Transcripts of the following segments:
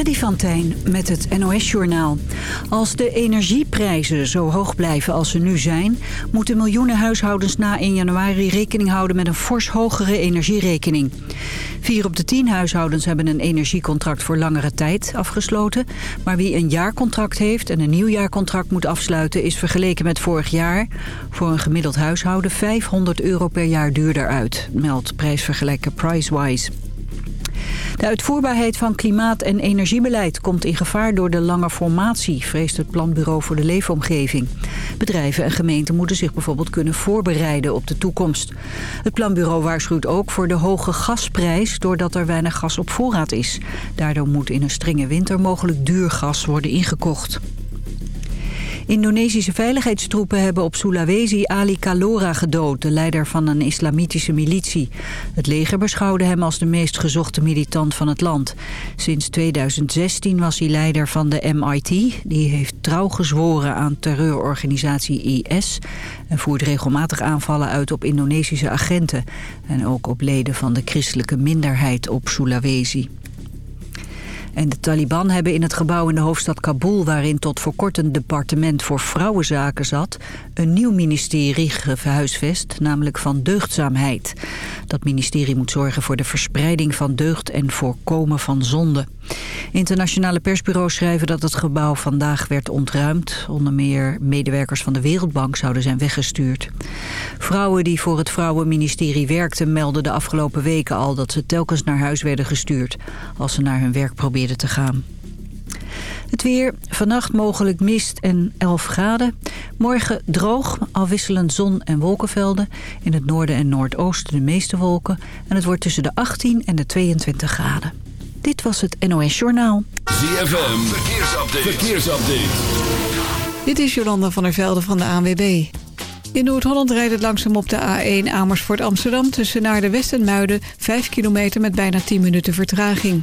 Freddy van Tijn met het NOS-journaal. Als de energieprijzen zo hoog blijven als ze nu zijn... moeten miljoenen huishoudens na 1 januari rekening houden... met een fors hogere energierekening. Vier op de tien huishoudens hebben een energiecontract voor langere tijd afgesloten. Maar wie een jaarcontract heeft en een nieuwjaarcontract moet afsluiten... is vergeleken met vorig jaar voor een gemiddeld huishouden 500 euro per jaar duurder uit... meldt prijsvergelijker Pricewise. De uitvoerbaarheid van klimaat- en energiebeleid komt in gevaar door de lange formatie, vreest het Planbureau voor de Leefomgeving. Bedrijven en gemeenten moeten zich bijvoorbeeld kunnen voorbereiden op de toekomst. Het Planbureau waarschuwt ook voor de hoge gasprijs doordat er weinig gas op voorraad is. Daardoor moet in een strenge winter mogelijk duur gas worden ingekocht. Indonesische veiligheidstroepen hebben op Sulawesi Ali Kalora gedood, de leider van een islamitische militie. Het leger beschouwde hem als de meest gezochte militant van het land. Sinds 2016 was hij leider van de MIT. Die heeft trouw gezworen aan terreurorganisatie IS... en voert regelmatig aanvallen uit op Indonesische agenten... en ook op leden van de christelijke minderheid op Sulawesi. En de Taliban hebben in het gebouw in de hoofdstad Kabul... waarin tot voor kort een departement voor vrouwenzaken zat... een nieuw ministerie gehuisvest, namelijk van deugdzaamheid. Dat ministerie moet zorgen voor de verspreiding van deugd... en voorkomen van zonde. Internationale persbureaus schrijven dat het gebouw vandaag werd ontruimd. Onder meer medewerkers van de Wereldbank zouden zijn weggestuurd. Vrouwen die voor het Vrouwenministerie werkten melden de afgelopen weken al... dat ze telkens naar huis werden gestuurd als ze naar hun werk probeerden te gaan. Het weer, vannacht mogelijk mist en 11 graden. Morgen droog, afwisselend zon en wolkenvelden. In het noorden en noordoosten de meeste wolken. En het wordt tussen de 18 en de 22 graden. Dit was het NOS Journaal. ZFM, verkeersupdate. verkeersupdate. Dit is Jolanda van der Velde van de ANWB. In Noord-Holland rijdt het langzaam op de A1 Amersfoort Amsterdam... tussen naar de West en Muiden 5 kilometer met bijna 10 minuten vertraging.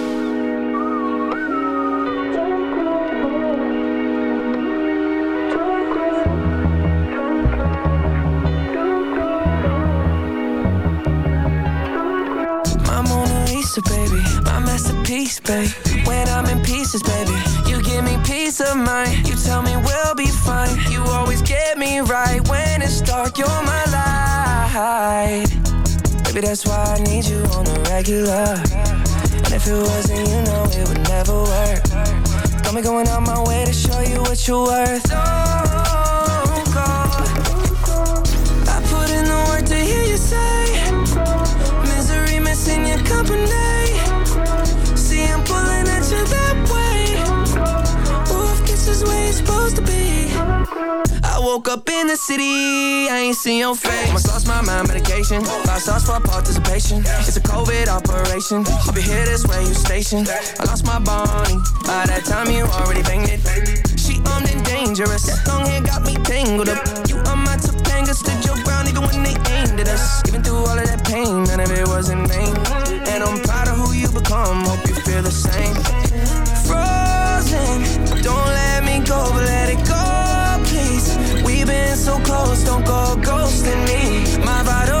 Lisa, baby, my masterpiece, baby. When I'm in pieces, baby, you give me peace of mind. You tell me we'll be fine. You always get me right when it's dark. You're my light, baby. That's why I need you on the regular. And if it wasn't, you know it would never work. Got me going out my way to show you what you're worth. Oh, Don't go. I put in the work to hear you say. Woke up in the city, I ain't seen your face. Almost lost my mind, medication. Five stars for participation. It's a COVID operation. I'll be here this way, you station. I lost my Bonnie. By that time, you already banged it. She armed and dangerous. Long hair got me tangled up. You are my Topanga, stood your ground even when they aimed at us. Even through all of that pain, none of it was in vain. And I'm proud of who you become. Hope you feel the same. Frozen, don't let me go, but let it go, please. We've been so close, don't go ghosting me. My vital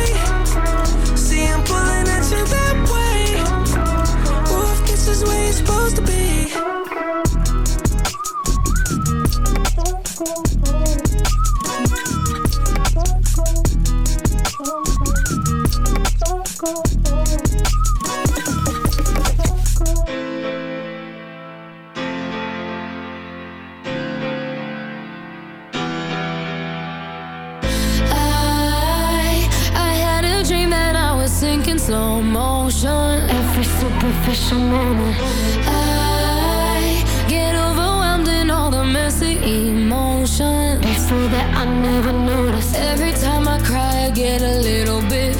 slow motion. Every superficial moment. I get overwhelmed in all the messy emotions. It's so that I never noticed. Every time I cry I get a little bit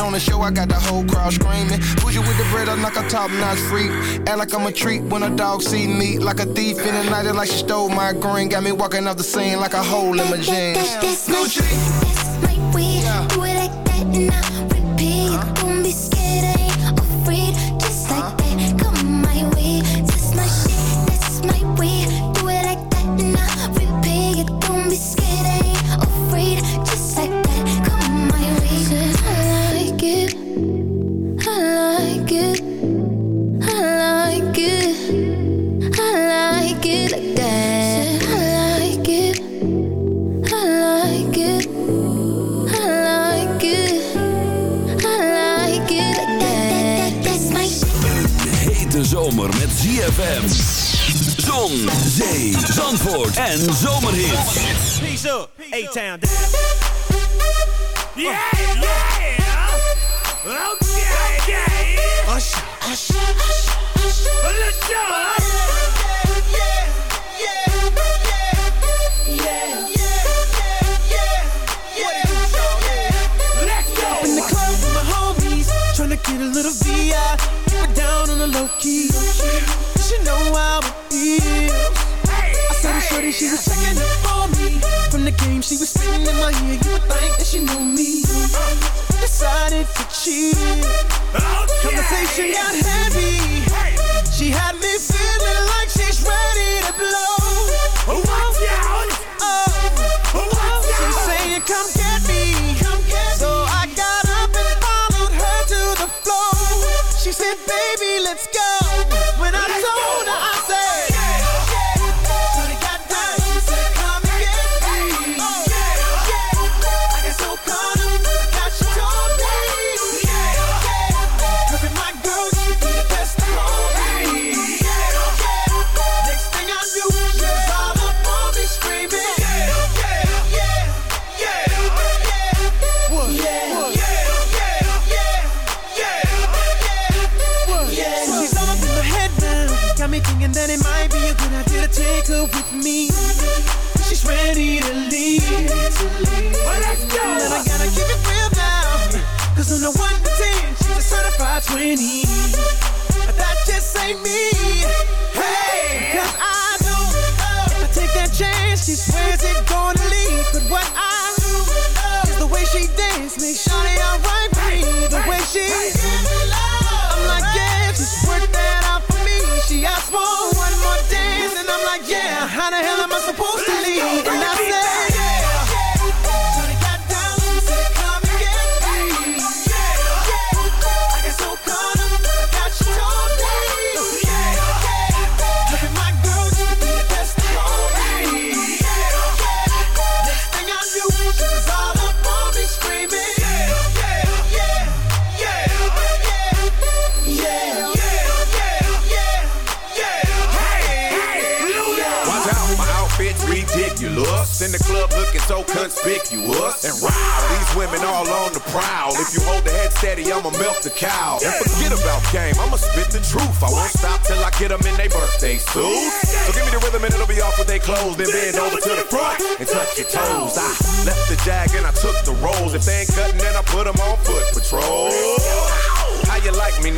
On the show, I got the whole crowd screaming. Push you with the bread, I'm like a top notch freak. Act like I'm a treat when a dog see me. Like a thief in the night, like she stole my green. Got me walking off the scene like a hole in my jeans. That's, that's my, that's my weed. Yeah. Do it like that and I Zandvoort en Zomerhits. Peace up, A-Town down. Yeah, yeah. Okay, yeah. hush, hush, hush. Let's go. She was checking it me from the game. She was singing in my ear. You would think that she knew me. Decided to cheat. Oh, okay. Conversation got heavy.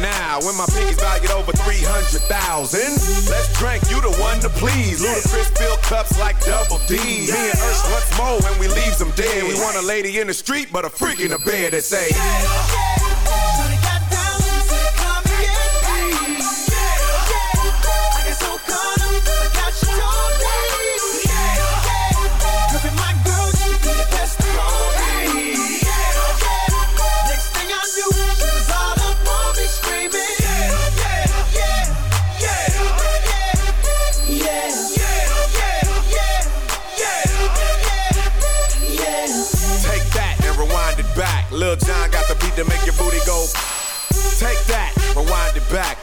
now when my pinky's valued over 300,000. Let's drink, you the one to please. Ludacris fill cups like double D. Me and Ursh, what's more when we leave them dead? We want a lady in the street, but a freak in the bed that say.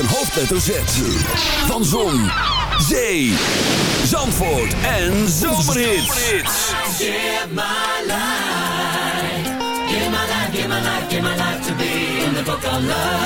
Een hoofdletter Z. Van Zon, Zee, Zandvoort en Zomerhits. Give my life, give my life, give my life, give my life to be in the book of love.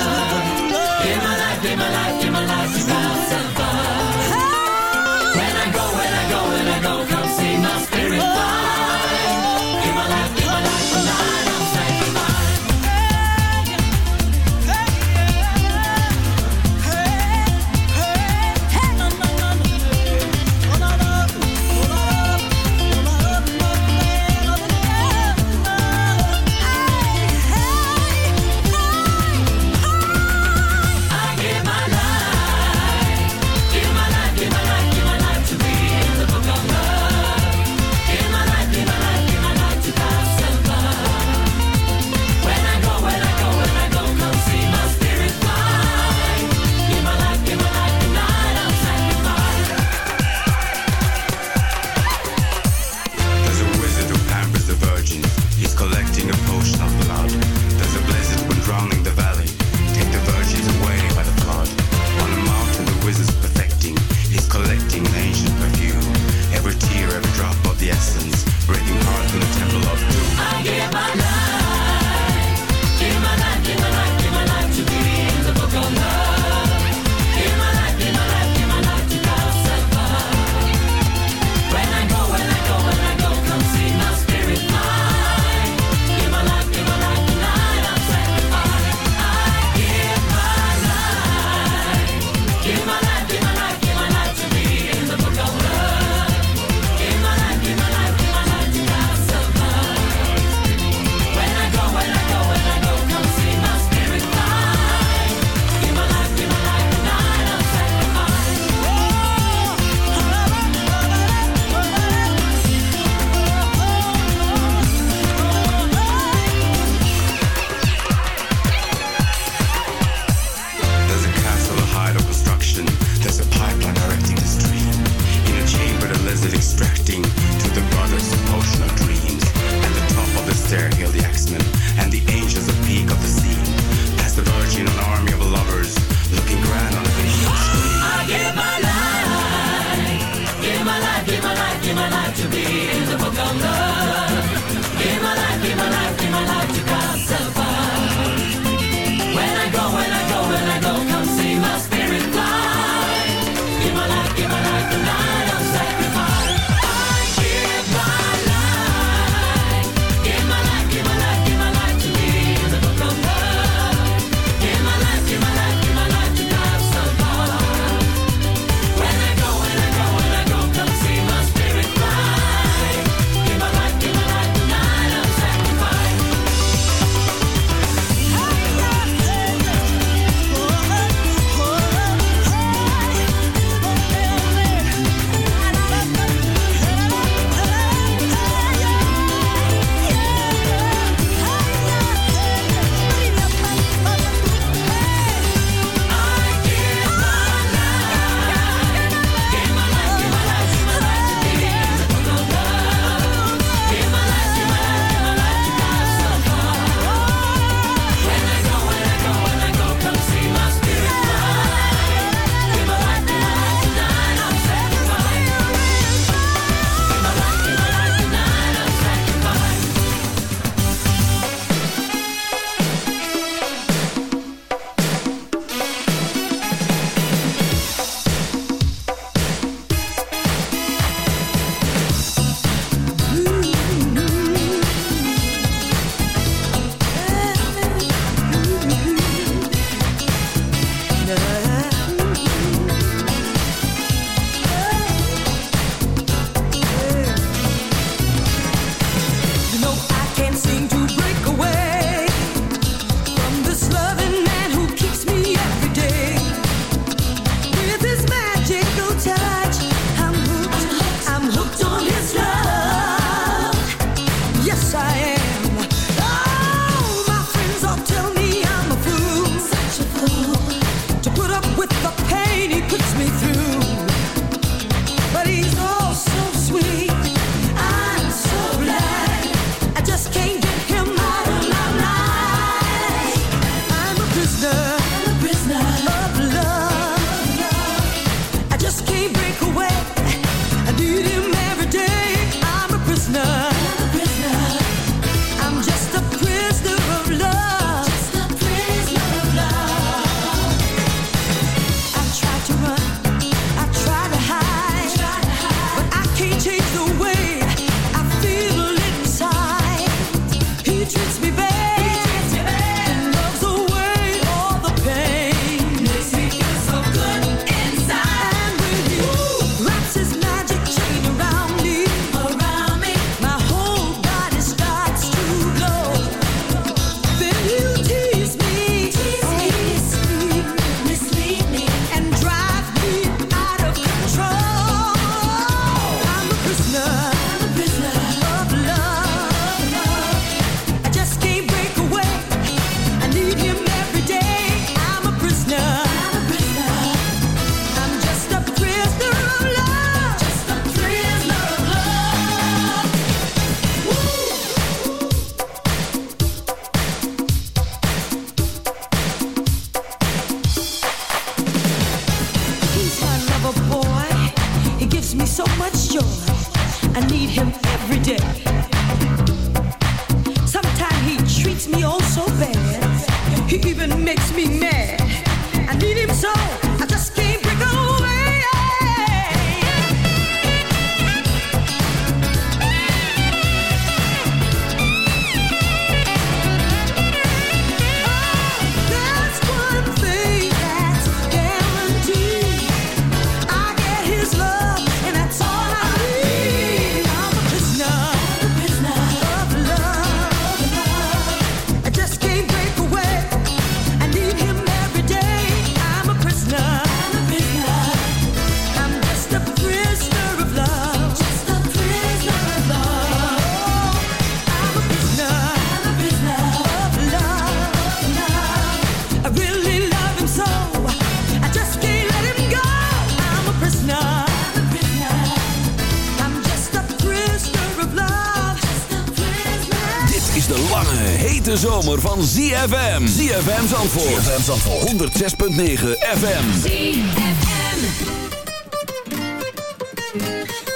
ZFM. ZFM Zandvoort. ZFM Zandvoort. 106.9 FM. ZFM.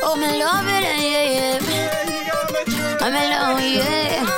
Oh, my love it, yeah, yeah. Oh, I'm alone, yeah.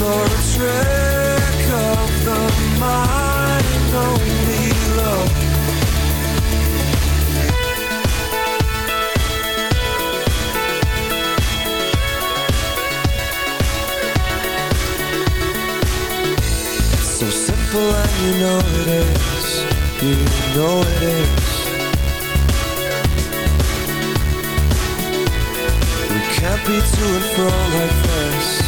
nor a trick of the mind, only love. So simple and you know it is, you know it is. We can't be to and fro like this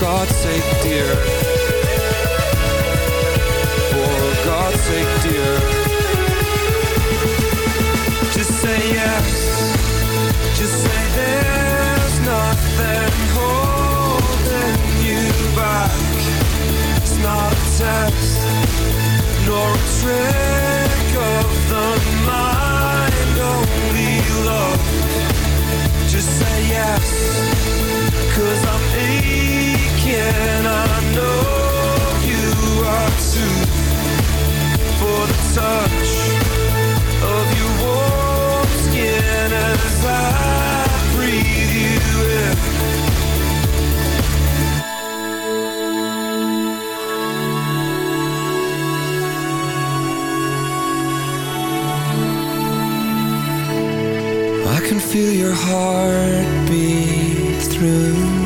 God's sake, dear. For God's sake, dear. Just say yes. Just say there's nothing holding you back. It's not a test, nor a trick of the mind, only love. Just say yes, cause I'm aching. I know you are too. For the touch of your warm skin as I breathe you in. I can feel your heartbeat through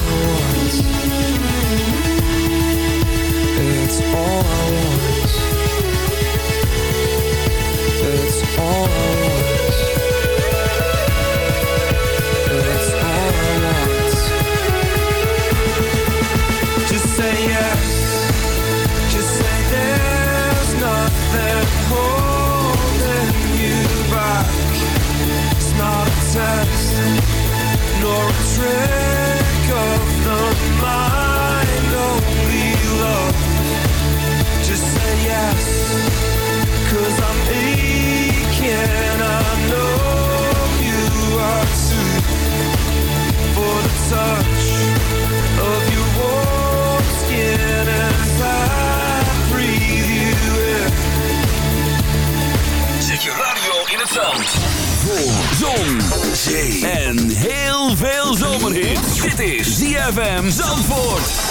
test, nor a trick of ZFM Zandvoort.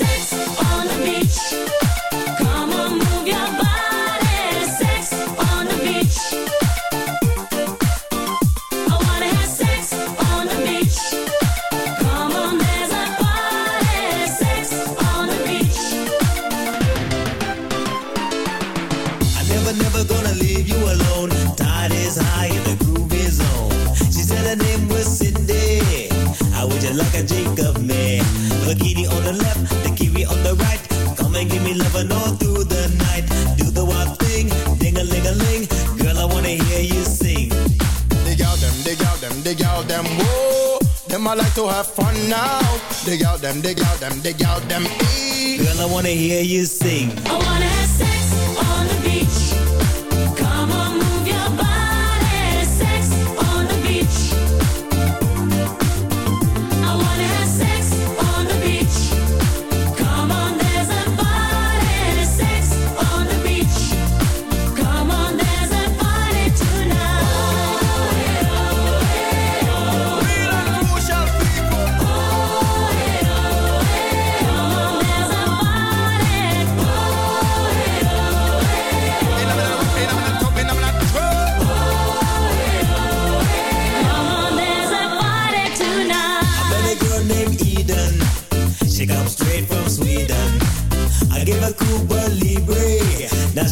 the left, the kiwi on the right. Come and give me loving all through the night. Do the wild thing, ding a ling a ling. Girl, I wanna hear you sing. Dig out them, dig out them, dig out them. Whoa. Them I like to have fun now. Dig out them, dig out them, dig out them. E. Girl, I wanna hear you sing. I wanna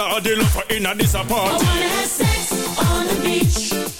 sister or the lover in disappointment. I wanna have sex on the beach.